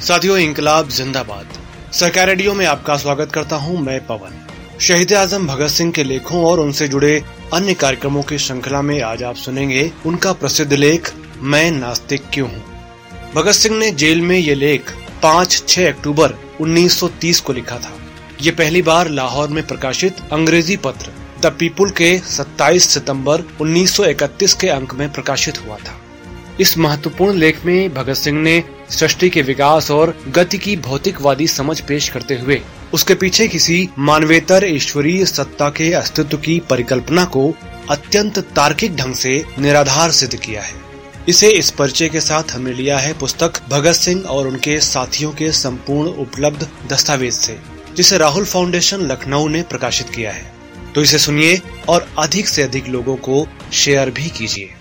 साथियों इंकलाब जिंदाबाद। सरकार रेडियो में आपका स्वागत करता हूँ मैं पवन। शहीद आज़म भगत सिंह के लेखों और उनसे जुड़े अन्य कार्यक्रमों की श्रृंखला में आज आप सुनेंगे उनका प्रसिद्ध लेख, मैं नास्तिक क्यों हूँ? भगत सिंह ने जेल में ये लेख 5-6 अक्टूबर 1930 को लिखा था। ये पहली बार लाहौर में प्रकाशित अंग्रेज़ी पत्र, द पीपुल के 27 सितंबर 1931 के अंक में प्रकाशित हुआ था। इस महत्वपूर्ण लेख में भगत सिंह ने सृष्टि के विकास और गति की भौतिकवादी समझ पेश करते हुए, उसके पीछे किसी मानवेतर ईश्वरीय सत्ता के अस्तित्व की परिकल्पना को अत्यंत तार्किक ढंग से निराधार सिद्ध किया है। इसे इस परिचय के साथ हमने लिया है पुस्तक भगत सिंह और उनके साथियों के संपूर्ण उपलब्ध दस्तावेज़ से, जिसे राहुल फाउंडेशन लखनऊ ने प्रकाशित किया है। तो इसे सुनिए और अधिक से अधिक लोगों को शेयर भी कीजिए।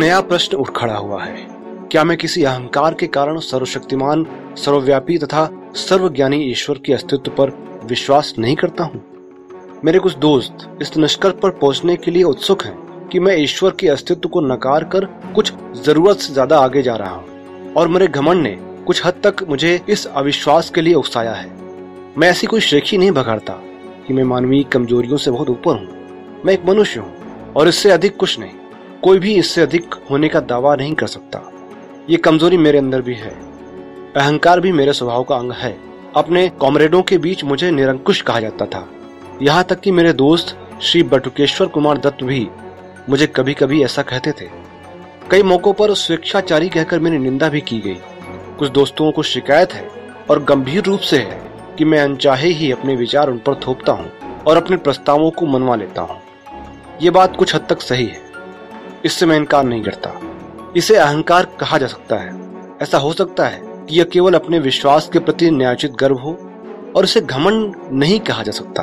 नया प्रश्न उठ खड़ा हुआ है। क्या मैं किसी अहंकार के कारण सर्वशक्तिमान, सर्वव्यापी तथा सर्वज्ञानी ईश्वर के अस्तित्व पर विश्वास नहीं करता हूँ? मेरे कुछ दोस्त इस निष्कर्ष पर पहुँचने के लिए उत्सुक हैं कि मैं ईश्वर के अस्तित्व को नकार कर कुछ ज़रूरत से ज़्यादा आगे जा रहा हूँ और मेरे घमंड ने कुछ हद तक मुझे इस अविश्वास के लिए उकसाया है। मैं ऐसी कोई शेखी नहीं भगाड़ता कि मैं मानवीय कमजोरियों से बहुत ऊपर हूँ। मैं एक मनुष्य हूँ और इससे अधिक कुछ नहीं। कोई भी इससे अधिक होने का दावा नहीं कर सकता। ये कमज़ोरी मेरे अंदर भी है। अहंकार भी मेरे स्वभाव का अंग है। अपने कॉमरेडों के बीच मुझे निरंकुश कहा जाता था। यहाँ तक कि मेरे दोस्त श्री बटुकेश्वर कुमार दत्त भी मुझे कभी कभी ऐसा कहते थे। कई मौकों पर स्वेच्छाचारी कहकर मेरी निंदा भी की गई। कुछ दोस्तों को शिकायत है और गंभीर रूप से है कि मैं अनचाहे ही अपने विचार उन पर थोपता हूँ और अपने प्रस्तावों को मनवा लेता हूँ। ये बात कुछ हद तक सही है। इससे मैं इनकार नहीं करता। इसे अहंकार कहा जा सकता है। ऐसा हो सकता है कि यह केवल अपने विश्वास के प्रति न्यायोचित गर्व हो और इसे घमंड नहीं कहा जा सकता।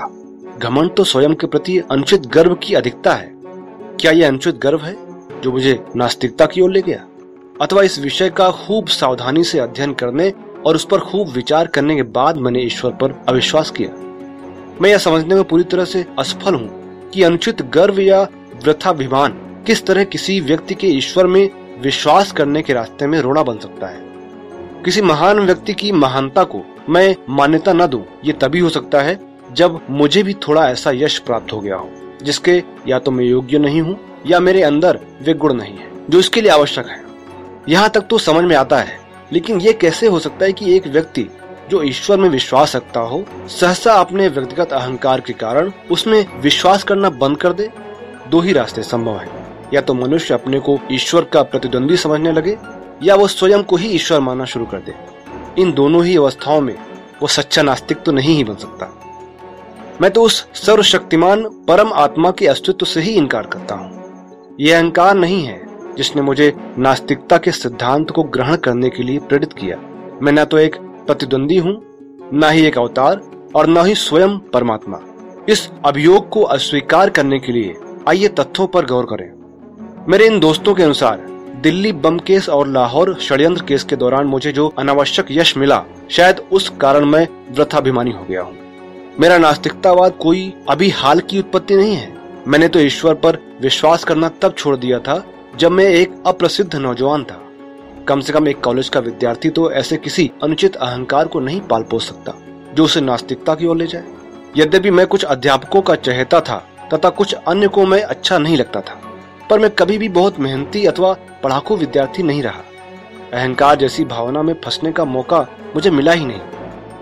घमंड तो स्वयं के प्रति अनुचित गर्व की अधिकता है। क्या यह अनुचित गर्व है जो मुझे नास्तिकता की ओर ले गया? अथवा इस विषय का खूब सावधानी से अध्ययन करने और उस पर खूब विचार करने के बाद मैंने ईश्वर पर अविश्वास किया? मैं यह समझने में पूरी तरह से असफल हूँ कि अनुचित गर्व या वृथाभिमान किस तरह किसी व्यक्ति के ईश्वर में विश्वास करने के रास्ते में रोड़ा बन सकता है? किसी महान व्यक्ति की महानता को मैं मान्यता न दूँ, ये तभी हो सकता है जब मुझे भी थोड़ा ऐसा यश प्राप्त हो गया हो जिसके या तो मैं योग्य नहीं हूँ या मेरे अंदर वे गुण नहीं है जो इसके लिए आवश्यक है। यहाँ तक तो समझ में आता है लेकिन ये कैसे हो सकता है कि एक व्यक्ति जो ईश्वर में विश्वास रखता हो सहसा अपने व्यक्तिगत अहंकार के कारण उसमें विश्वास करना बंद कर दे? दो ही रास्ते संभव है। या तो मनुष्य अपने को ईश्वर का प्रतिद्वंदी समझने लगे, या वो स्वयं को ही ईश्वर मानना शुरू कर दे। इन दोनों ही अवस्थाओं में वो सच्चा नास्तिक तो नहीं ही बन सकता। मैं तो उस सर्वशक्तिमान परम आत्मा के अस्तित्व से ही इनकार करता हूँ। यह अहंकार नहीं है जिसने मुझे नास्तिकता के सिद्धांत को ग्रहण करने के लिए प्रेरित किया। मैं न तो एक प्रतिद्वंदी हूँ, न ही एक अवतार, और न ही स्वयं परमात्मा। इस अभियोग को अस्वीकार करने के लिए आइए तथ्यों पर गौर करें। मेरे इन दोस्तों के अनुसार, दिल्ली बम केस और लाहौर षड्यंत्र केस के दौरान मुझे जो अनावश्यक यश मिला, शायद उस कारण मैं वृथाभिमानी हो गया हूँ। मेरा नास्तिकतावाद कोई अभी हाल की उत्पत्ति नहीं है। मैंने तो ईश्वर पर विश्वास करना तब छोड़ दिया था, जब मैं एक अप्रसिद्ध नौजवान था। कम से कम एक कॉलेज का विद्यार्थी तो ऐसे किसी अनुचित अहंकार को नहीं पाल पोस सकता, जो उसे नास्तिकता की ओर ले जाए। यद्यपि मैं कुछ अध्यापकों का चहेता था, तथा कुछ अन्य को मैं अच्छा नहीं लगता था। पर मैं कभी भी बहुत मेहनती अथवा पढ़ाकू विद्यार्थी नहीं रहा। अहंकार जैसी भावना में फंसने का मौका मुझे मिला ही नहीं।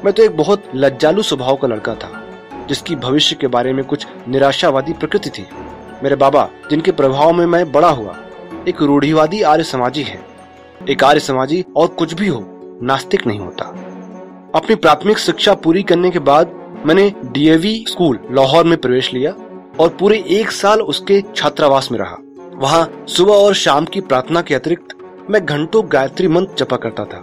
मैं तो एक बहुत लज्जालु स्वभाव का लड़का था, जिसकी भविष्य के बारे में कुछ निराशावादी प्रकृति थी। मेरे बाबा, जिनके प्रभाव में मैं बड़ा हुआ, एक रूढ़िवादी आर्य समाजी है। एक आर्य समाजी और कुछ भी हो, नास्तिक नहीं होता। अपनी प्राथमिक शिक्षा पूरी करने के बाद मैंने डीएवी स्कूल लाहौर में प्रवेश लिया और पूरे एक साल उसके छात्रावास में रहा। वहाँ सुबह और शाम की प्रार्थना के अतिरिक्त मैं घंटों गायत्री मंत्र जपा करता था।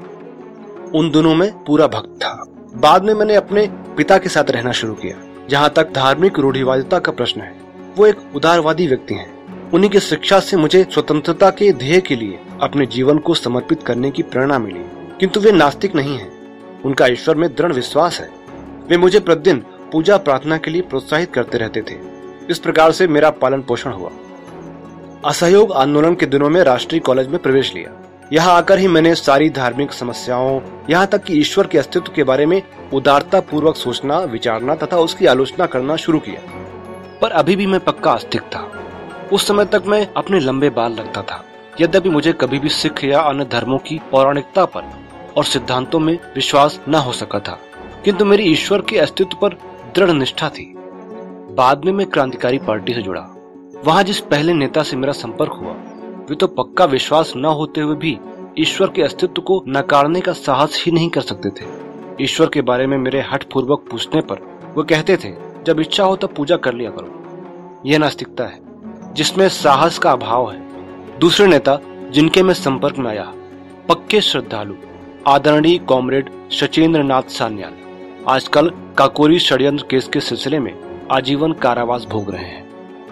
उन दोनों में पूरा भक्त था। बाद में मैंने अपने पिता के साथ रहना शुरू किया, जहाँ तक धार्मिक रूढ़िवादिता का प्रश्न है। वो एक उदारवादी व्यक्ति हैं। उन्हीं की शिक्षा से मुझे स्वतंत्रता के ध्येय के लिए अपने जीवन को समर्पित करने की प्रेरणा मिली। किंतु वे नास्तिक नहीं हैं। उनका ईश्वर में दृढ़ विश्वास है। वे मुझे प्रतिदिन पूजा प्रार्थना के लिए प्रोत्साहित करते रहते थे। इस प्रकार से मेरा पालन पोषण हुआ। असहयोग आंदोलन के दिनों में राष्ट्रीय कॉलेज में प्रवेश लिया। यहाँ आकर ही मैंने सारी धार्मिक समस्याओं, यहाँ तक कि ईश्वर के अस्तित्व के बारे में उदारता पूर्वक सोचना, विचारना तथा उसकी आलोचना करना शुरू किया। पर अभी भी मैं पक्का आस्तिक था। उस समय तक मैं अपने लंबे बाल लगता था। यद्यपि मुझे कभी भी सिख या अन्य धर्मों की पौराणिकता पर और सिद्धांतों में विश्वास न हो सका था। किंतु मेरी ईश्वर के अस्तित्व पर दृढ़ निष्ठा थी। बाद में मैं क्रांतिकारी पार्टी से जुड़ा। वहाँ जिस पहले नेता से मेरा संपर्क हुआ, वे तो पक्का विश्वास न होते हुए भी ईश्वर के अस्तित्व को नकारने का साहस ही नहीं कर सकते थे। ईश्वर के बारे में मेरे हठ पूर्वक पूछने पर वो कहते थे, जब इच्छा हो तब पूजा कर लिया करो। यह नास्तिकता है, जिसमें साहस का अभाव है। दूसरे नेता, जिनके मैं संपर्क में आया, पक्के श्रद्धालु, आदरणीय कॉमरेड सचेंद्र नाथ सान्याल, आजकल काकोरी षड्यंत्र केस के सिलसिले में आजीवन कारावास भोग रहे हैं।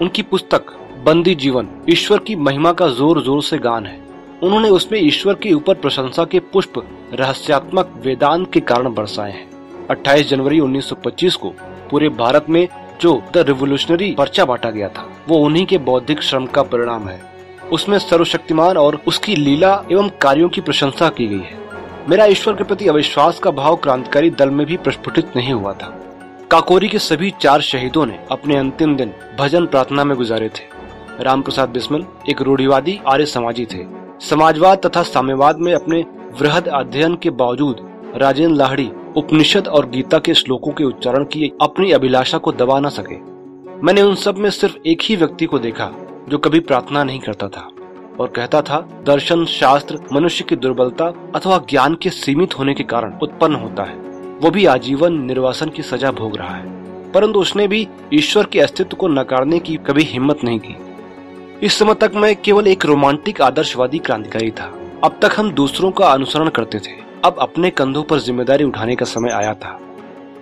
उनकी पुस्तक बंदी जीवन, ईश्वर की महिमा का ज़ोर ज़ोर से गान है। उन्होंने उसमें ईश्वर के ऊपर प्रशंसा के पुष्प, रहस्यात्मक वेदांत के कारण बरसाए हैं। 28 जनवरी 1925 को पूरे भारत में जो द रिवोल्यूशनरी पर्चा बांटा गया था, वो उन्हीं के बौद्धिक श्रम का परिणाम है। उसमें सर्वशक्तिमान और उसकी लीला एवं कार्यों की प्रशंसा की गई है। मेरा ईश्वर के प्रति अविश्वास का भाव क्रांतिकारी दल में भी प्रस्फुटित नहीं हुआ था। काकोरी के सभी चार शहीदों ने अपने अंतिम दिन भजन प्रार्थना में गुजारे थे। राम प्रसाद बिस्मिल, एक रूढ़िवादी, आर्य समाजी थे। समाजवाद तथा साम्यवाद में अपने वृहद अध्ययन के बावजूद राजेंद्र लाहड़ी उपनिषद और गीता के श्लोकों के उच्चारण की अपनी अभिलाषा को दबा न सके। मैंने उन सब में सिर्फ़ एक ही व्यक्ति को देखा, जो कभी प्रार्थना नहीं करता था और कहता था, दर्शन शास्त्र मनुष्य की दुर्बलता अथवा ज्ञान के सीमित होने के कारण उत्पन्न होता है। वो भी आजीवन निर्वासन की सजा भोग रहा है। परंतु उसने भी ईश्वर के अस्तित्व को नकारने की कभी हिम्मत नहीं की। इस समय तक मैं केवल एक रोमांटिक, आदर्शवादी क्रांतिकारी था। अब तक हम दूसरों का अनुसरण करते थे। अब अपने कंधों पर ज़िम्मेदारी उठाने का समय आया था।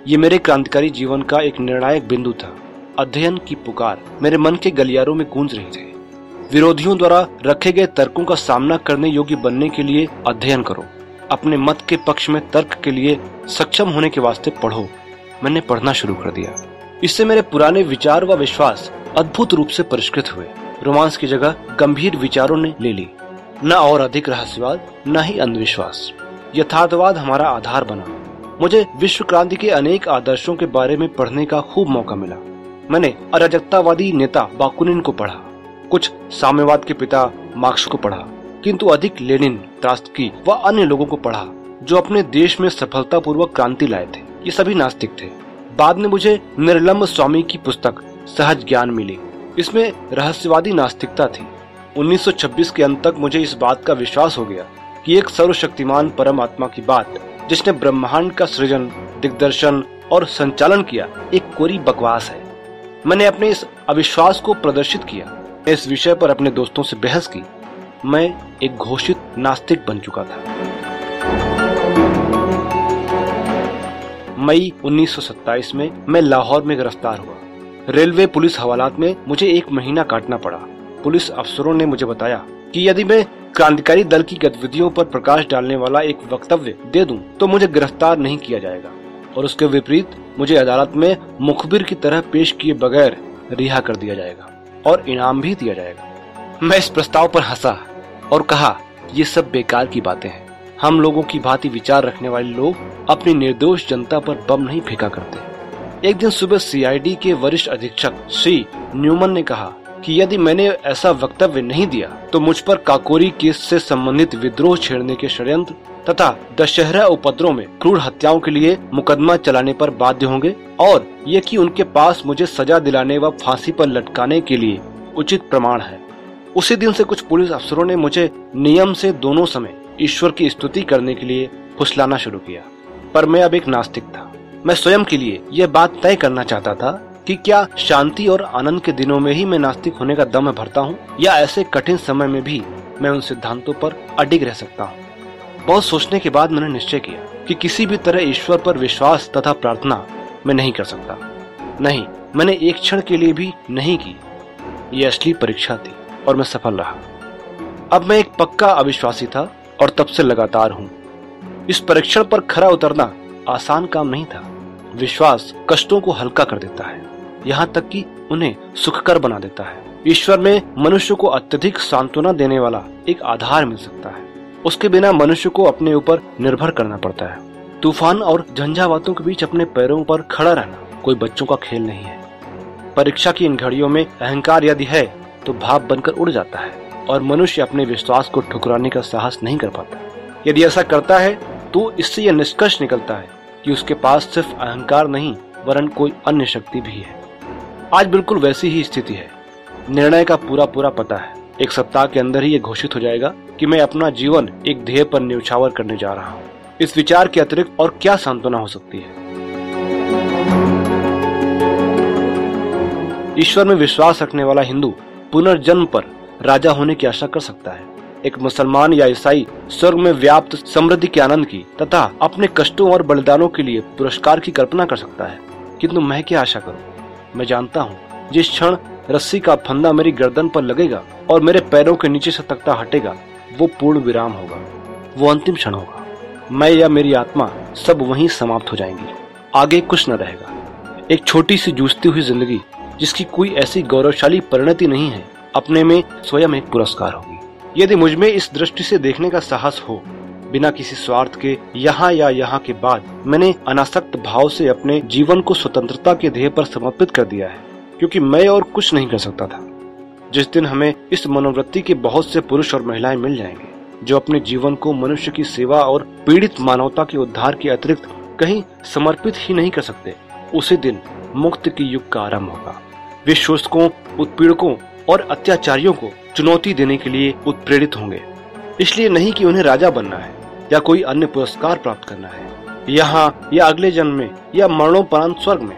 ये मेरे क्रांतिकारी जीवन का एक निर्णायक बिंदु था। अध्ययन की पुकार मेरे मन के गलियारों में गूंज रही थी। विरोधियों द्वारा रखे गए तर्कों का सामना करने योग्य बनने के लिए अध्ययन करो। अपने मत के पक्ष में तर्क के लिए सक्षम होने के वास्ते पढ़ो। मैंने पढ़ना शुरू कर दिया। इससे मेरे पुराने विचार व विश्वास अद्भुत रूप से परिष्कृत हुए। रोमांस की जगह गंभीर विचारों ने ले ली। न और अधिक रहस्यवाद, न ही अंधविश्वास। यथार्थवाद हमारा आधार बना। मुझे विश्व क्रांति के अनेक आदर्शों के बारे में पढ़ने का खूब मौका मिला। मैंने अराजकतावादी नेता बाकुनिन को पढ़ा। कुछ साम्यवाद के पिता मार्क्स को पढ़ा। किंतु अधिक लेनिन त्रास्की व अन्य लोगों को पढ़ा, जो अपने देश में सफलता पूर्वक क्रांति लाए थे। ये सभी नास्तिक थे। बाद में मुझे निर्लम्ब स्वामी की पुस्तक, सहज ज्ञान मिली। इसमें रहस्यवादी नास्तिकता थी। 1926 के अंत तक मुझे इस बात का विश्वास हो गया कि एक सर्वशक्तिमान परम आत्मा की बात, जिसने ब्रह्मांड का सृजन, दिग्दर्शन और संचालन किया, एक कोरी बकवास है। मैंने अपने इस अविश्वास को प्रदर्शित किया। इस विषय पर अपने दोस्तों से बहस की। मैं एक घोषित नास्तिक बन चुका था। मई 1927 में मैं लाहौर में गिरफ़्तार हुआ। रेलवे पुलिस हवालात में मुझे एक महीना काटना पड़ा। पुलिस अफसरों ने मुझे बताया कि यदि मैं क्रांतिकारी दल की गतिविधियों पर प्रकाश डालने वाला एक वक्तव्य दे दूँ, तो मुझे गिरफ़्तार नहीं किया जाएगा। और उसके विपरीत मुझे अदालत में मुखबिर की तरह पेश किए बगैर रिहा कर दिया जाएगा और इनाम भी दिया जाएगा। मैं इस प्रस्ताव पर हंसा। और कहा, ये सब बेकार की बातें हैं। हम लोगों की भांति विचार रखने वाले लोग अपनी निर्दोष जनता पर बम नहीं फेंका करते। एक दिन सुबह सीआईडी के वरिष्ठ अधीक्षक श्री न्यूमन ने कहा कि यदि मैंने ऐसा वक्तव्य नहीं दिया तो मुझ पर काकोरी केस से संबंधित विद्रोह छेड़ने के षड्यंत्र तथा दशहरा उपद्रव में क्रूर हत्याओं के लिए मुकदमा चलाने पर बाध्य होंगे और ये कि उनके पास मुझे सजा दिलाने व फांसी पर लटकाने के लिए उचित प्रमाण है। उसी दिन से कुछ पुलिस अफसरों ने मुझे नियम से दोनों समय ईश्वर की स्तुति करने के लिए फुसलाना शुरू किया। पर मैं अब एक नास्तिक था। मैं स्वयं के लिए यह बात तय करना चाहता था कि क्या शांति और आनंद के दिनों में ही मैं नास्तिक होने का दम भरता हूँ, या ऐसे कठिन समय में भी मैं उन सिद्धांतों पर अडिग रह सकता हूँ। बहुत सोचने के बाद मैंने निश्चय किया कि किसी भी तरह ईश्वर पर विश्वास तथा प्रार्थना मैं नहीं कर सकता। नहीं, मैंने एक क्षण के लिए भी नहीं की। यह असली परीक्षा थी। और मैं सफल रहा। अब मैं एक पक्का अविश्वासी था और तब से लगातार हूँ। इस परीक्षण पर खरा उतरना आसान काम नहीं था। विश्वास कष्टों को हल्का कर देता है। यहाँ तक कि उन्हें सुखकर बना देता है। ईश्वर में मनुष्य को अत्यधिक सांत्वना देने वाला एक आधार मिल सकता है। उसके बिना मनुष्य को अपने ऊपर निर्भर करना पड़ता है। तूफ़ान और झंझावातों के बीच अपने पैरों पर खड़ा रहना कोई बच्चों का खेल नहीं है। परीक्षा की इन घड़ियों में अहंकार यदि है तो भाव बनकर उड़ जाता है और मनुष्य अपने विश्वास को ठुकराने का साहस नहीं कर पाता। यदि ऐसा करता है तो इससे यह निष्कर्ष निकलता है कि उसके पास सिर्फ़ अहंकार नहीं, वरन कोई अन्य शक्ति भी है। आज बिल्कुल वैसी ही स्थिति है। निर्णय का पूरा पूरा पता है। एक सप्ताह के अंदर ही ये घोषित हो जाएगा कि मैं अपना जीवन एक ध्येय पर न्यौछावर करने जा रहा हूँ। इस विचार के अतिरिक्त और क्या सांत्वना हो सकती है? ईश्वर में विश्वास रखने वाला हिंदू पुनर्जन्म पर राजा होने की आशा कर सकता है। एक मुसलमान या ईसाई स्वर्ग में व्याप्त समृद्धि के आनंद की तथा अपने कष्टों और बलिदानों के लिए पुरस्कार की कल्पना कर सकता है। किंतु मैं क्या आशा करूँ? मैं जानता हूँ, जिस क्षण रस्सी का फंदा मेरी गर्दन पर लगेगा और मेरे पैरों के नीचे से तख्ता हटेगा, वो पूर्ण विराम होगा। वो अंतिम क्षण होगा। मैं या मेरी आत्मा सब वहीं समाप्त हो जाएँगी। आगे कुछ न रहेगा। एक छोटी सी जूझती हुई ज़िंदगी जिसकी कोई ऐसी गौरवशाली परिणति नहीं है, अपने में स्वयं एक पुरस्कार होगी। यदि मुझमें इस दृष्टि से देखने का साहस हो, बिना किसी स्वार्थ के, यहाँ या यहाँ के बाद, मैंने अनासक्त भाव से अपने जीवन को स्वतंत्रता के ध्येय पर समर्पित कर दिया है, क्योंकि मैं और कुछ नहीं कर सकता था। जिस दिन हमें इस मनोवृत्ति के बहुत से पुरुष और महिलाएँ मिल जाएँगे, जो अपने जीवन को मनुष्य की सेवा और पीड़ित मानवता के उद्धार के अतिरिक्त कहीं समर्पित ही नहीं कर सकते, उसी दिन मुक्त की युग का आरंभ होगा। वे शोषकों, उत्पीड़कों और अत्याचारियों को चुनौती देने के लिए उत्प्रेरित होंगे। इसलिए नहीं कि उन्हें राजा बनना है, या कोई अन्य पुरस्कार प्राप्त करना है। यहाँ, या अगले जन्म में, या मरणोपरांत स्वर्ग में।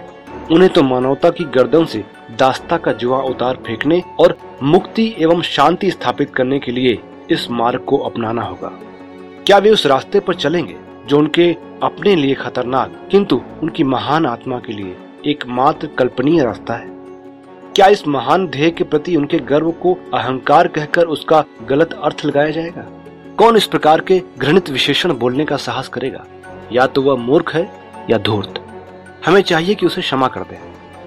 उन्हें तो मानवता की गर्दन से दास्ता का जुआ उतार फेंकने और मुक्ति एवं शांति स्थापित करने के लिए इस मार्ग को अपनाना होगा। क्या वे उस रास्ते पर चलेंगे, जो उनके अपने लिए खतरनाक, किंतु उनकी महान आत्मा के लिए एकमात्र कल्पनीय रास्ता है? क्या इस महान ध्येय के प्रति उनके गर्व को अहंकार कहकर उसका गलत अर्थ लगाया जाएगा? कौन इस प्रकार के घृणित विशेषण बोलने का साहस करेगा? या तो वह मूर्ख है या धूर्त। हमें चाहिए कि उसे क्षमा कर दे,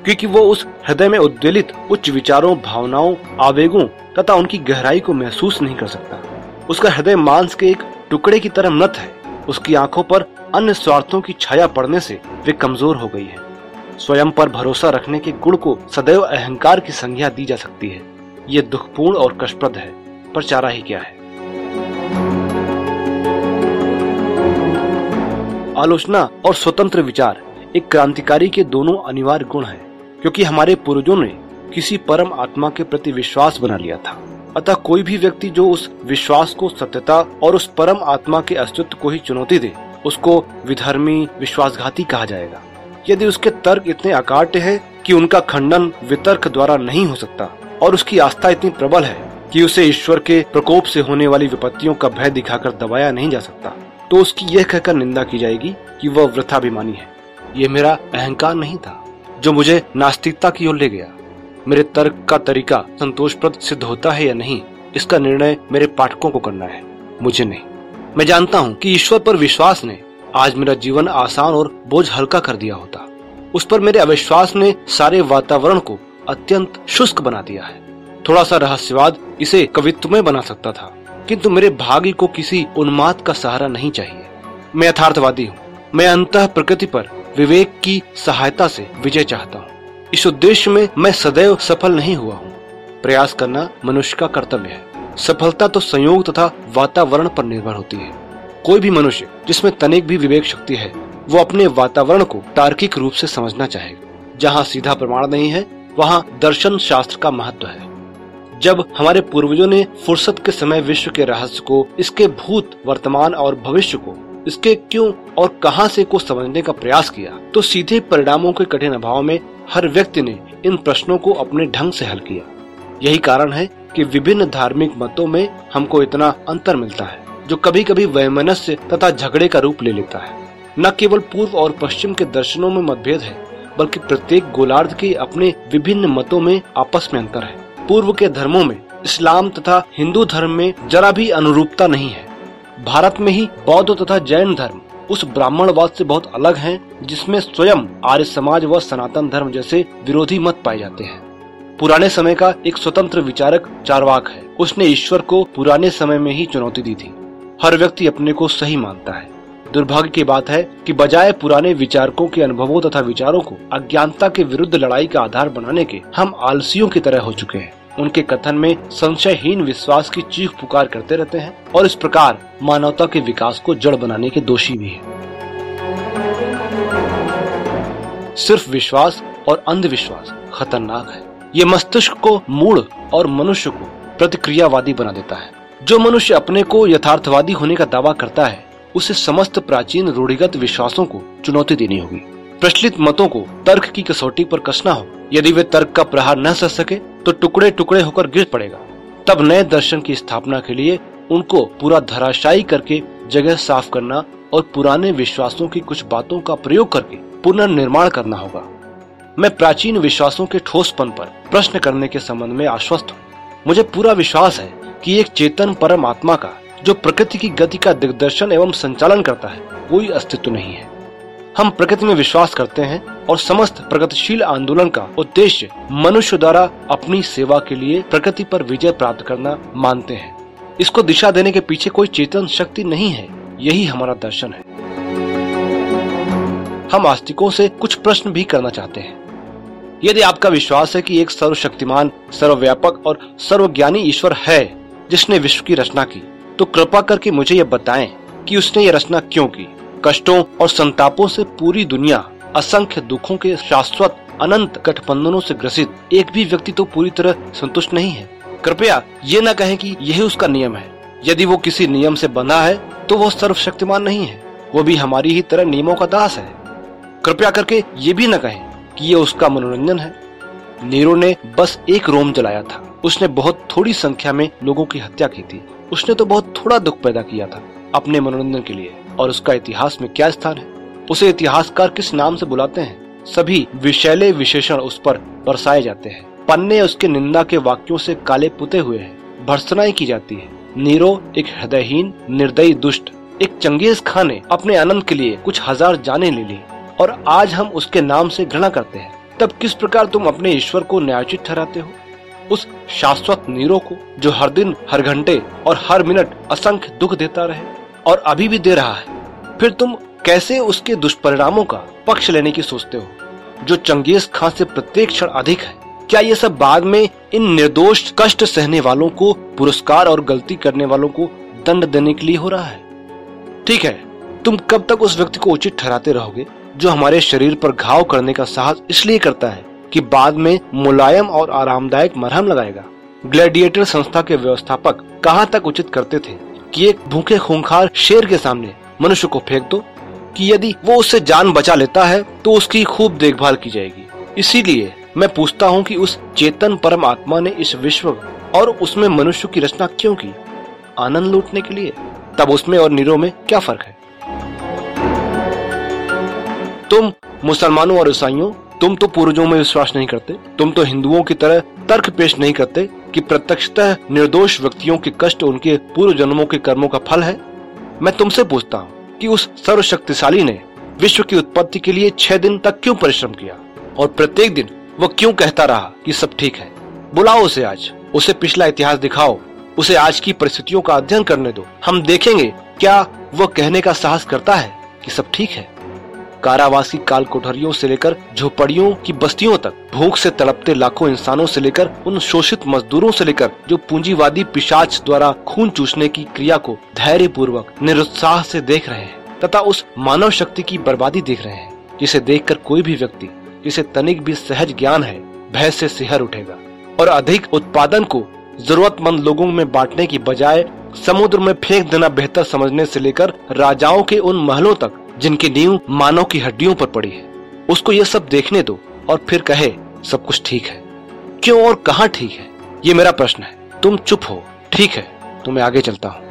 क्योंकि वो उस हृदय में उद्वेलित उच्च विचारों, भावनाओं, आवेगों तथा उनकी गहराई को महसूस नहीं कर सकता। उसका हृदय मांस के एक टुकड़े की तरह मृत है। उसकी आँखों पर अन्य स्वार्थों की छाया पड़ने से वे कमज़ोर हो गई है। स्वयं पर भरोसा रखने के गुण को सदैव अहंकार की संज्ञा दी जा सकती है। ये दुखपूर्ण और कष्टप्रद है। पर चारा ही क्या है? आलोचना और स्वतंत्र विचार एक क्रांतिकारी के दोनों अनिवार्य गुण हैं, क्योंकि हमारे पूर्वजों ने किसी परम आत्मा के प्रति विश्वास बना लिया था। अतः कोई भी व्यक्ति जो उस विश्वास को सत्यता और उस परम आत्मा के अस्तित्व को ही चुनौती दे उसको विधर्मी विश्वासघाती कहा जाएगा। यदि उसके तर्क इतने अकाट्य है कि उनका खंडन वितर्क द्वारा नहीं हो सकता, और उसकी आस्था इतनी प्रबल है कि उसे ईश्वर के प्रकोप से होने वाली विपत्तियों का भय दिखाकर दबाया नहीं जा सकता तो उसकी यह कहकर निंदा की जाएगी कि वह वृथाभिमानी है। ये मेरा अहंकार नहीं था, जो मुझे नास्तिकता की ओर ले गया। मेरे तर्क का तरीका संतोषप्रद सिद्ध होता है या नहीं, इसका निर्णय मेरे पाठकों को करना है, मुझे नहीं। मैं जानता हूँ कि ईश्वर पर विश्वास ने आज मेरा जीवन आसान और बोझ हल्का कर दिया होता। उस पर मेरे अविश्वास ने सारे वातावरण को अत्यंत शुष्क बना दिया है। थोड़ा सा रहस्यवाद इसे कवित्व में बना सकता था, किंतु मेरे भाग्य को किसी उन्माद का सहारा नहीं चाहिए। मैं यथार्थवादी हूँ। मैं अंत प्रकृति पर विवेक की सहायता से विजय चाहता हूँ। इस उद्देश्य में मैं सदैव सफल नहीं हुआ हूँ। प्रयास करना मनुष्य का कर्तव्य है। सफलता तो संयोग तथा वातावरण पर निर्भर होती है। कोई भी मनुष्य जिसमें तनिक भी विवेक शक्ति है, वो अपने वातावरण को तार्किक रूप से समझना चाहेगा जहाँ सीधा प्रमाण नहीं है, वहाँ दर्शन शास्त्र का महत्व है। जब हमारे पूर्वजों ने फुर्सत के समय विश्व के रहस्य को, इसके भूत वर्तमान और भविष्य को, इसके क्यों और कहाँ से को समझने का प्रयास किया तो सीधे परिणामों के कठिन अभाव में हर व्यक्ति ने इन प्रश्नों को अपने ढंग से हल किया। यही कारण है कि विभिन्न धार्मिक मतों में हमको इतना अंतर मिलता है। जो कभी कभी वैमनस्य तथा झगड़े का रूप ले लेता है। न केवल पूर्व और पश्चिम के दर्शनों में मतभेद है बल्कि प्रत्येक गोलार्ध के अपने विभिन्न मतों में आपस में अंतर है। पूर्व के धर्मों में इस्लाम तथा हिंदू धर्म में जरा भी अनुरूपता नहीं है। भारत में ही बौद्ध तथा जैन धर्म उस ब्राह्मणवाद से बहुत अलग हैं, जिसमें स्वयं आर्य समाज व सनातन धर्म जैसे विरोधी मत पाए जाते हैं। पुराने समय का एक स्वतंत्र विचारक चारवाक है। उसने ईश्वर को पुराने समय में ही चुनौती दी थी। हर व्यक्ति अपने को सही मानता है। दुर्भाग्य की बात है कि बजाय पुराने विचारकों के अनुभवों तथा विचारों को अज्ञानता के विरुद्ध लड़ाई का आधार बनाने के हम आलसियों की तरह हो चुके हैं। उनके कथन में संशयहीन विश्वास की चीख पुकार करते रहते हैं और इस प्रकार मानवता के विकास को जड़ बनाने के दोषी भी है। सिर्फ़ विश्वास और अंधविश्वास खतरनाक है। ये मस्तिष्क को मूड और मनुष्य को प्रतिक्रियावादी बना देता है। जो मनुष्य अपने को यथार्थवादी होने का दावा करता है, उसे समस्त प्राचीन रूढ़िगत विश्वासों को चुनौती देनी होगी। प्रचलित मतों को तर्क की कसौटी पर कसना हो, यदि वे तर्क का प्रहार न सह सके तो टुकड़े टुकड़े होकर गिर पड़ेगा। तब नए दर्शन की स्थापना के लिए उनको पूरा धराशायी करके जगह साफ़ करना और पुराने विश्वासों की कुछ बातों का प्रयोग करके पुनर्निर्माण करना होगा। मैं प्राचीन विश्वासों के ठोसपन पर प्रश्न करने के संबंध में आश्वस्त हूँ। मुझे पूरा विश्वास है कि एक चेतन परम आत्मा का, जो प्रकृति की गति का दिग्दर्शन एवं संचालन करता है, कोई अस्तित्व नहीं है। हम प्रकृति में विश्वास करते हैं और समस्त प्रगतिशील आंदोलन का उद्देश्य मनुष्य द्वारा अपनी सेवा के लिए प्रकृति पर विजय प्राप्त करना मानते हैं। इसको दिशा देने के पीछे कोई चेतन शक्ति नहीं है, यही हमारा दर्शन है। हम आस्तिकों से कुछ प्रश्न भी करना चाहते हैं। यदि आपका विश्वास है कि एक सर्वशक्तिमान, सर्वव्यापक और सर्वज्ञानी ईश्वर है जिसने विश्व की रचना की। तो कृपा करके मुझे ये बताएँ कि उसने ये रचना क्यों की? कष्टों और संतापों से पूरी दुनिया असंख्य दुखों के शाश्वत, अनंत गठबंधनों से ग्रसित एक भी व्यक्ति तो पूरी तरह संतुष्ट नहीं है। कृपया ये न कहें कि यही उसका नियम है। यदि वो किसी नियम से बंधा है तो वो सर्वशक्तिमान नहीं है। वो भी हमारी ही तरह नियमों का दास है। कृपया करके ये भी न कहें कि ये उसका मनोरंजन है। नीरो ने बस एक रोम जलाया था। उसने बहुत थोड़ी संख्या में लोगों की हत्या की थी। उसने तो बहुत थोड़ा दुख पैदा किया था, अपने मनोरंजन के लिए। और उसका इतिहास में क्या स्थान है? उसे इतिहासकार किस नाम से बुलाते हैं? सभी विषैले विशेषण उस पर बरसाए जाते हैं। पन्ने उसके निंदा के वाक्यों से काले पुते हुए हैं। भर्सनाएँ की जाती है। नीरो एक हृदयहीन, निर्दयी दुष्ट, एक चंगेज खान ने अपने आनंद के लिए कुछ हज़ार जाने ले ली और आज हम उसके नाम से घृणा करते हैं। तब किस प्रकार तुम अपने ईश्वर को न्यायोचित ठहराते हो? उस शाश्वत नीरो को, जो हर दिन, हर घंटे और हर मिनट असंख्य दुख देता रहे और अभी भी दे रहा है। फिर तुम कैसे उसके दुष्परिणामों का पक्ष लेने की सोचते हो? जो चंगेज खां से प्रत्येक क्षण अधिक है, क्या ये सब बाद में इन निर्दोष कष्ट सहने वालों को, पुरस्कार और गलती करने वालों को दंड देने के लिए हो रहा है? ठीक है, तुम कब तक उस व्यक्ति को उचित ठहराते रहोगे? जो हमारे शरीर पर घाव करने का साहस इसलिए करता है कि बाद में मुलायम और आरामदायक मरहम लगाएगा। ग्लैडिएटर संस्था के व्यवस्थापक कहाँ तक उचित करते थे कि एक भूखे खूंखार शेर के सामने मनुष्य को फेंक दो, कि यदि वो उससे जान बचा लेता है तो उसकी खूब देखभाल की जाएगी। इसीलिए मैं पूछता हूँ कि उस चेतन परम आत्मा ने इस विश्व और उसमें मनुष्य की रचना क्यों की? आनंद लूटने के लिए? तब उसमें और नीरो में क्या फ़र्क है? तुम मुसलमानों और ईसाइयों, तुम तो पूर्वजों में विश्वास नहीं करते, तुम तो हिंदुओं की तरह तर्क पेश नहीं करते कि प्रत्यक्षतः निर्दोष व्यक्तियों के कष्ट उनके पूर्व जन्मों के कर्मों का फल है। मैं तुमसे पूछता हूँ कि उस सर्वशक्तिशाली ने विश्व की उत्पत्ति के लिए छह दिन तक क्यों परिश्रम किया? और प्रत्येक दिन वो क्यों कहता रहा कि सब ठीक है? बुलाओ उसे आज, उसे पिछला इतिहास दिखाओ, उसे आज की परिस्थितियों का अध्ययन करने दो। हम देखेंगे क्या वह कहने का साहस करता है कि सब ठीक है। कारावासी काल कोठरियों से लेकर झोपड़ियों की बस्तियों तक भूख से तड़पते लाखों इंसानों से लेकर उन शोषित मजदूरों से लेकर जो पूंजीवादी पिशाच द्वारा खून चूसने की क्रिया को धैर्य पूर्वक निरुत्साह से देख रहे हैं, तथा उस मानव शक्ति की बर्बादी देख रहे हैं, जिसे देखकर कोई भी व्यक्ति, जिसे तनिक भी सहज ज्ञान है, भय से सिहर उठेगा। और अधिक उत्पादन को जरूरतमंद लोगों में बांटने की बजाय समुद्र में फेंक देना बेहतर समझने से लेकर राजाओं के उन महलों तक जिनकी नींव मानव की हड्डियों पर पड़ी है, उसको ये सब देखने दो और फिर कहे, सब कुछ ठीक है। क्यों और कहा ठीक है? ये मेरा प्रश्न है। तुम चुप हो। ठीक है तो मैं आगे चलता हूँ।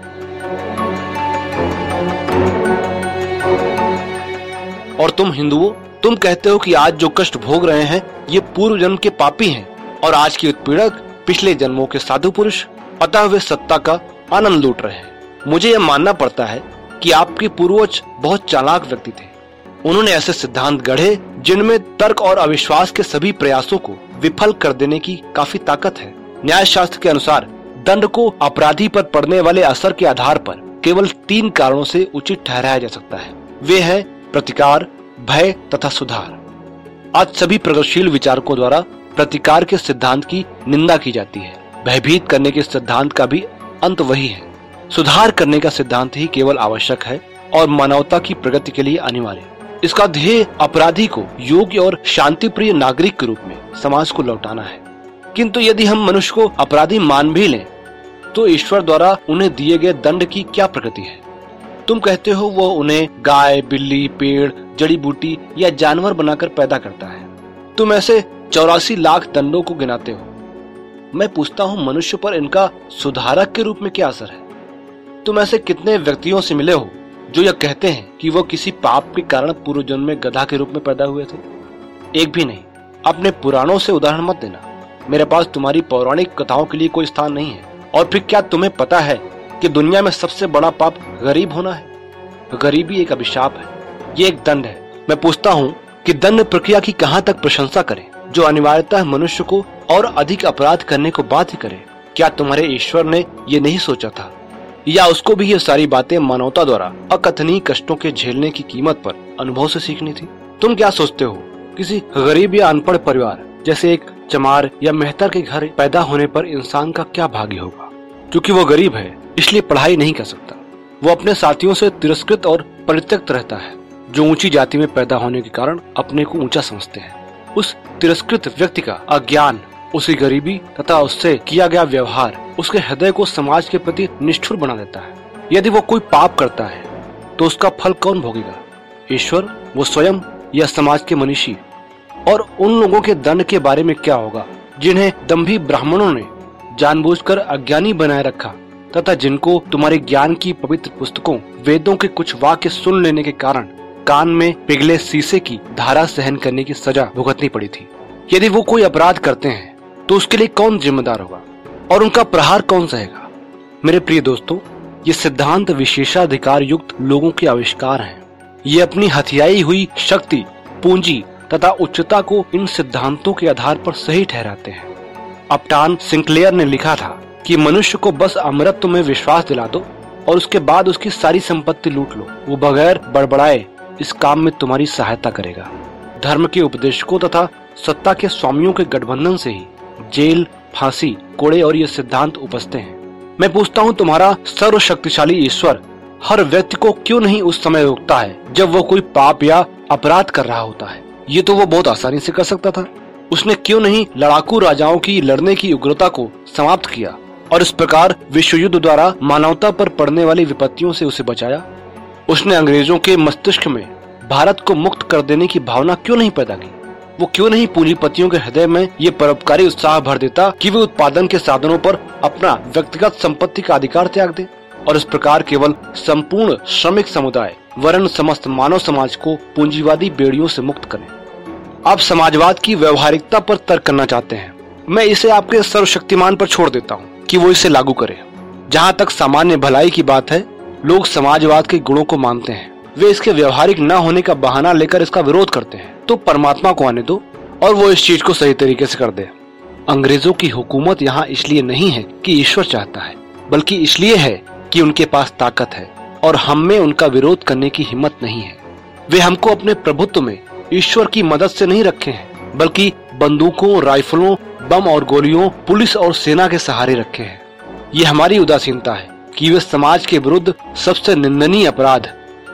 और तुम हिंदुओं, तुम कहते हो कि आज जो कष्ट भोग रहे हैं, ये पूर्व जन्म के पापी हैं और आज के उत्पीड़क पिछले जन्मों के साधु पुरुष। अतः वे सत्ता का आनंद लूट रहे हैं। मुझे यह मानना पड़ता है कि आपके पूर्वज बहुत चालाक व्यक्ति थे। उन्होंने ऐसे सिद्धांत गढ़े, जिनमें तर्क और अविश्वास के सभी प्रयासों को विफल कर देने की काफ़ी ताकत है। न्याय शास्त्र के अनुसार, दंड को अपराधी पर पड़ने वाले असर के आधार पर केवल तीन कारणों से उचित ठहराया जा सकता है। वे है प्रतिकार, भय तथा सुधार। आज सभी प्रगतिशील विचारकों द्वारा प्रतिकार के सिद्धांत की निंदा की जाती है। भयभीत करने के सिद्धांत का भी अंत वही है। सुधार करने का सिद्धांत ही केवल आवश्यक है और मानवता की प्रगति के लिए अनिवार्य इसका ध्येय अपराधी को योग्य और शांति प्रिय नागरिक के रूप में समाज को लौटाना है। किंतु यदि हम मनुष्य को अपराधी मान भी लें तो ईश्वर द्वारा उन्हें दिए गए दंड की क्या प्रगति है? तुम कहते हो वो उन्हें गाय, बिल्ली, पेड़, जड़ी बूटी या जानवर बनाकर पैदा करता है। तुम ऐसे चौरासी लाख दंडों को गिनाते हो। मैं पूछता हूँ, मनुष्य पर इनका सुधारक के रूप में क्या असर है? तुम ऐसे कितने व्यक्तियों से मिले हो, जो यह कहते हैं कि वो किसी पाप के कारण पूर्व जन्म में गधा के रूप में पैदा हुए थे? एक भी नहीं। अपने पुराणों से उदाहरण मत देना। मेरे पास तुम्हारी पौराणिक कथाओं के लिए कोई स्थान नहीं है। और फिर क्या तुम्हें पता है कि दुनिया में सबसे बड़ा पाप गरीब होना है? गरीबी एक अभिशाप है। ये एक दंड है। मैं पूछता हूँ कि दंड प्रक्रिया की कहाँ तक प्रशंसा करें, जो अनिवार्यता मनुष्य को और अधिक अपराध करने को बाध्य करे? क्या तुम्हारे ईश्वर ने ये नहीं सोचा था? या उसको भी ये सारी बातें मानवता द्वारा अकथनीय कष्टों के झेलने की कीमत पर अनुभव से सीखनी थी? तुम क्या सोचते हो? किसी गरीब या अनपढ़ परिवार, जैसे एक चमार या मेहतर के घर पैदा होने पर इंसान का क्या भाग्य होगा? क्योंकि वो गरीब है, इसलिए पढ़ाई नहीं कर सकता। वो अपने साथियों से तिरस्कृत और परित्यक्त रहता है, जो ऊँची जाति में पैदा होने के कारण अपने को ऊँचा समझते हैं। उस तिरस्कृत व्यक्ति का अज्ञान, उसी गरीबी तथा उससे किया गया व्यवहार उसके हृदय को समाज के प्रति निष्ठुर बना देता है। यदि वो कोई पाप करता है तो उसका फल कौन भोगेगा? ईश्वर, वो स्वयं या समाज के मनीषी? और उन लोगों के दंड के बारे में क्या होगा, जिन्हें दम्भी ब्राह्मणों ने जानबूझकर अज्ञानी बनाए रखा, तथा जिनको तुम्हारे ज्ञान की पवित्र पुस्तकों, वेदों के कुछ वाक्य सुन लेने के कारण कान में पिघले शीशे की धारा सहन करने की सजा भुगतनी पड़ी थी? यदि वो कोई अपराध करते हैं तो उसके लिए कौन जिम्मेदार होगा? और उनका प्रहार कौन सहेगा? मेरे प्रिय दोस्तों, ये सिद्धांत विशेषाधिकार युक्त लोगों के आविष्कार हैं। ये अपनी हथियाई हुई शक्ति, पूंजी तथा उच्चता को इन सिद्धांतों के आधार पर सही ठहराते हैं। अपटान सिंक्लेयर ने लिखा था कि मनुष्य को बस अमृत में विश्वास दिला दो और उसके बाद उसकी सारी संपत्ति लूट लो। वो बगैर बड़बड़ाए इस काम में तुम्हारी सहायता करेगा। धर्म के उपदेशकों तथा सत्ता के स्वामियों के गठबंधन से ही जेल फांसी, कोड़े और ये सिद्धांत उपजते हैं। मैं पूछता हूँ, तुम्हारा सर्वशक्तिशाली ईश्वर हर व्यक्ति को क्यों नहीं उस समय रोकता है, जब वो कोई पाप या अपराध कर रहा होता है? ये तो वो बहुत आसानी से कर सकता था। उसने क्यों नहीं लड़ाकू राजाओं की लड़ने की उग्रता को समाप्त किया और इस प्रकार विश्व युद्ध द्वारा मानवता पर पड़ने वाली विपत्तियों से उसे बचाया? उसने अंग्रेज़ों के मस्तिष्क में भारत को मुक्त कर देने की भावना क्यों नहीं पैदा की? वो क्यों नहीं पूंजीपतियों के हृदय में ये परोपकारी उत्साह भर देता कि वे उत्पादन के साधनों पर अपना व्यक्तिगत संपत्ति का अधिकार त्याग दे? और इस प्रकार केवल संपूर्ण श्रमिक समुदाय वर्ण समस्त मानव समाज को पूंजीवादी बेड़ियों से मुक्त करें। आप समाजवाद की व्यवहारिकता पर तर्क करना चाहते हैं। मैं इसे आपके सर्वशक्तिमान पर छोड़ देता हूँ कि वो इसे लागू करे। जहाँ तक सामान्य भलाई की बात है, लोग समाजवाद के गुणों को मानते हैं। वे इसके व्यवहारिक न होने का बहाना लेकर इसका विरोध करते हैं। तो परमात्मा को आने दो और वो इस चीज़ को सही तरीके से कर दे। अंग्रेज़ों की हुकूमत यहाँ इसलिए नहीं है कि ईश्वर चाहता है, बल्कि इसलिए है कि उनके पास ताकत है और हम में उनका विरोध करने की हिम्मत नहीं है। वे हमको अपने प्रभुत्व में ईश्वर की मदद से नहीं रखे हैं, बल्कि बंदूकों, राइफलों, बम और गोलियों, पुलिस और सेना के सहारे रखे हैं। ये हमारी उदासीनता है कि वे समाज के विरुद्ध सबसे निंदनीय अपराध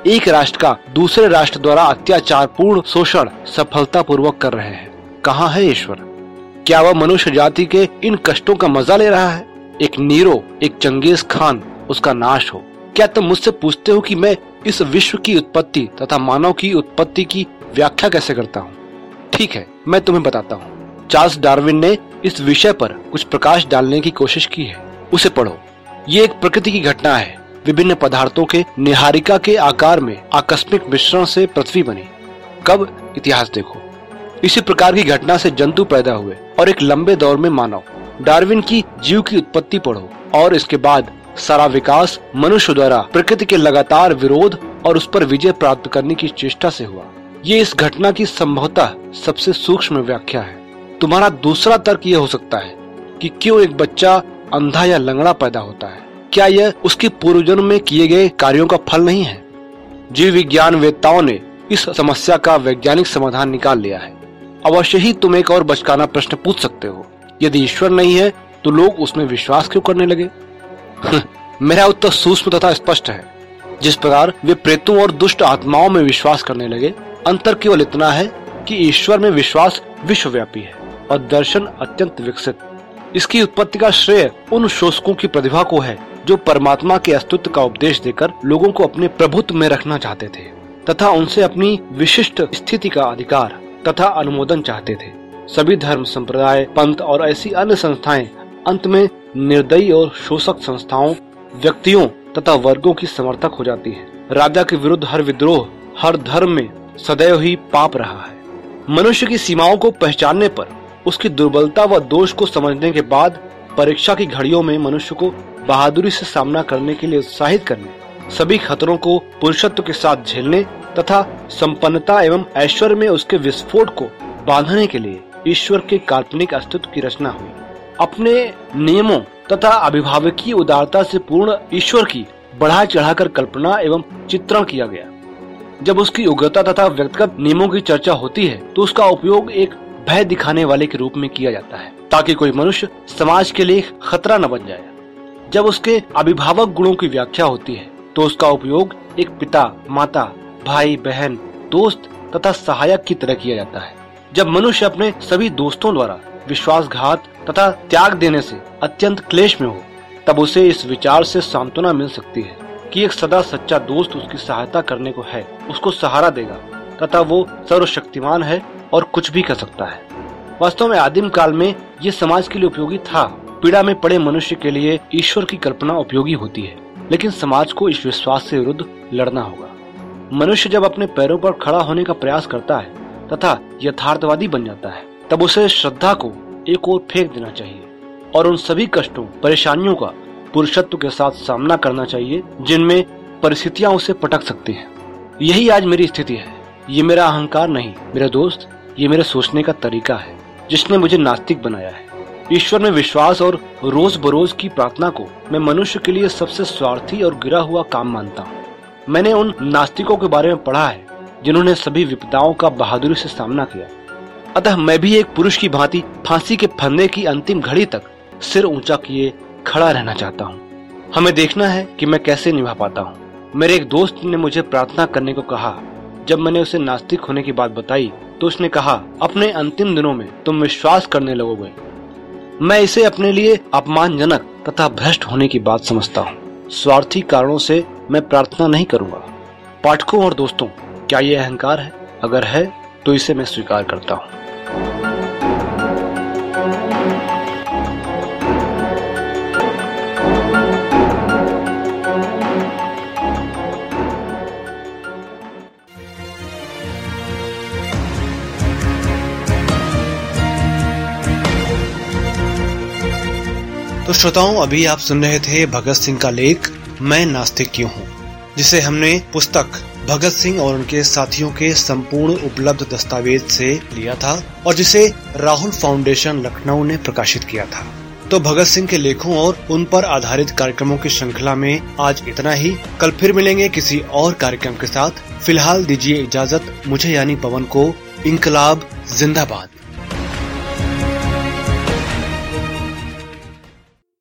एक राष्ट्र का दूसरे राष्ट्र द्वारा अत्याचार पूर्ण शोषण सफलता पूर्वक कर रहे हैं। कहाँ है ईश्वर? क्या वह मनुष्य जाति के इन कष्टों का मज़ा ले रहा है? एक नीरो, एक चंगेज खान, उसका नाश हो। क्या तुम मुझसे पूछते हो कि मैं इस विश्व की उत्पत्ति तथा मानव की उत्पत्ति की व्याख्या कैसे करता हूँ? ठीक है, मैं तुम्हें बताता हूँ। चार्ल्स डार्विन ने इस विषय पर कुछ प्रकाश डालने की कोशिश की है। उसे पढ़ो। ये एक प्रकृति की घटना है। विभिन्न पदार्थों के निहारिका के आकार में आकस्मिक मिश्रण से पृथ्वी बनी। कब? इतिहास देखो। इसी प्रकार की घटना से जंतु पैदा हुए और एक लंबे दौर में मानव। डार्विन की जीव की उत्पत्ति पढ़ो और इसके बाद सारा विकास मनुष्य द्वारा प्रकृति के लगातार विरोध और उस पर विजय प्राप्त करने की चेष्टा से हुआ। ये इस घटना की संभवतः सबसे सूक्ष्म व्याख्या है। तुम्हारा दूसरा तर्क यह हो सकता है कि क्यों एक बच्चा अंधा या लंगड़ा पैदा होता है? क्या यह उसके पूर्व जन्म में किए गए कार्यों का फल नहीं है? जीव विज्ञान वेताओं ने इस समस्या का वैज्ञानिक समाधान निकाल लिया है। अवश्य ही तुम एक और बचकाना प्रश्न पूछ सकते हो। यदि ईश्वर नहीं है तो लोग उसमें विश्वास क्यों करने लगे? मेरा उत्तर सूक्ष्म तथा स्पष्ट है। जिस प्रकार वे प्रेतों और दुष्ट आत्माओं में विश्वास करने लगे, अंतर केवल इतना है कि ईश्वर में विश्वास विश्वव्यापी है और दर्शन अत्यंत विकसित। इसकी उत्पत्ति का श्रेय उन शोषकों की प्रतिभा को है जो परमात्मा के अस्तित्व का उपदेश देकर लोगों को अपने प्रभुत्व में रखना चाहते थे, तथा उनसे अपनी विशिष्ट स्थिति का अधिकार तथा अनुमोदन चाहते थे। सभी धर्म संप्रदाय, पंथ और ऐसी अन्य संस्थाएँ अंत में निर्दयी और शोषक संस्थाओं, व्यक्तियों तथा वर्गों की समर्थक हो जाती है। राजा के विरुद्ध हर विद्रोह, हर धर्म में सदैव ही पाप रहा है। मनुष्य की सीमाओं को पहचानने पर, उसकी दुर्बलता व दोष को समझने के बाद, परीक्षा की घड़ियों में मनुष्य को बहादुरी से सामना करने के लिए उत्साहित करने, सभी खतरों को पुरुषत्व के साथ झेलने तथा संपन्नता एवं ऐश्वर्य में उसके विस्फोट को बांधने के लिए ईश्वर के काल्पनिक अस्तित्व की रचना हुई। अपने नियमों तथा अभिभावकीय उदारता से पूर्ण ईश्वर की बढ़ा चढ़ाकर कल्पना एवं चित्रण किया गया। जब उसकी उग्रता तथा व्यक्तिगत नियमों की चर्चा होती है तो उसका उपयोग एक भय दिखाने वाले के रूप में किया जाता है, ताकि कोई मनुष्य समाज के लिए खतरा न बन जाए। जब उसके अभिभावक गुणों की व्याख्या होती है तो उसका उपयोग एक पिता, माता, भाई, बहन, दोस्त तथा सहायक की तरह किया जाता है। जब मनुष्य अपने सभी दोस्तों द्वारा विश्वासघात तथा त्याग देने से अत्यंत क्लेश में हो, तब उसे इस विचार से सांत्वना मिल सकती है कि एक सदा सच्चा दोस्त उसकी सहायता करने को है, उसको सहारा देगा, तथा वो सर्वशक्तिमान है और कुछ भी कर सकता है। वास्तव में आदिम काल में ये समाज के लिए उपयोगी था। पीड़ा में पड़े मनुष्य के लिए ईश्वर की कल्पना उपयोगी होती है, लेकिन समाज को इस विश्वास से विरुद्ध लड़ना होगा। मनुष्य जब अपने पैरों पर खड़ा होने का प्रयास करता है, तथा यथार्थवादी बन जाता है, तब उसे श्रद्धा को एक ओर फेंक देना चाहिए, और उन सभी कष्टों, परेशानियों का पुरुषत्व के साथ सामना करना चाहिए, जिनमें परिस्थितियाँ उसे पटक सकती हैं। यही आज मेरी स्थिति है। ये मेरा अहंकार नहीं, मेरा दोस्त, ये मेरे सोचने का तरीका है, जिसने मुझे नास्तिक बनाया है। ईश्वर में विश्वास और रोज बरोज की प्रार्थना को मैं मनुष्य के लिए सबसे स्वार्थी और गिरा हुआ काम मानता हूँ। मैंने उन नास्तिकों के बारे में पढ़ा है, जिन्होंने सभी विपदाओं का बहादुरी से सामना किया। अतः मैं भी एक पुरुष की भांति फांसी के फंदे की अंतिम घड़ी तक सिर ऊँचा किए खड़ा रहना चाहता हूँ। हमें देखना है कि मैं कैसे निभा पाता हूँ। मेरे एक दोस्त ने मुझे प्रार्थना करने को कहा। जब मैंने उसे नास्तिक होने की बात बताई तो उसने कहा, अपने अंतिम दिनों में तुम विश्वास करने लगोगे। मैं इसे अपने लिए अपमानजनक तथा भ्रष्ट होने की बात समझता हूँ। स्वार्थी कारणों से मैं प्रार्थना नहीं करूँगा। पाठकों और दोस्तों, क्या ये अहंकार है? अगर है तो इसे मैं स्वीकार करता हूँ। तो श्रोताओं, अभी आप सुन रहे थे भगत सिंह का लेख, मैं नास्तिक क्यों हूँ? जिसे हमने पुस्तक भगत सिंह और उनके साथियों के संपूर्ण उपलब्ध दस्तावेज़ से लिया था और जिसे राहुल फाउंडेशन लखनऊ ने प्रकाशित किया था। तो भगत सिंह के लेखों और उन पर आधारित कार्यक्रमों की श्रृंखला में आज इतना ही। कल फिर मिलेंगे किसी और कार्यक्रम के साथ। फ़िलहाल दीजिए इजाज़त। मुझे यानी पवन को। इनकलाब जिंदाबाद।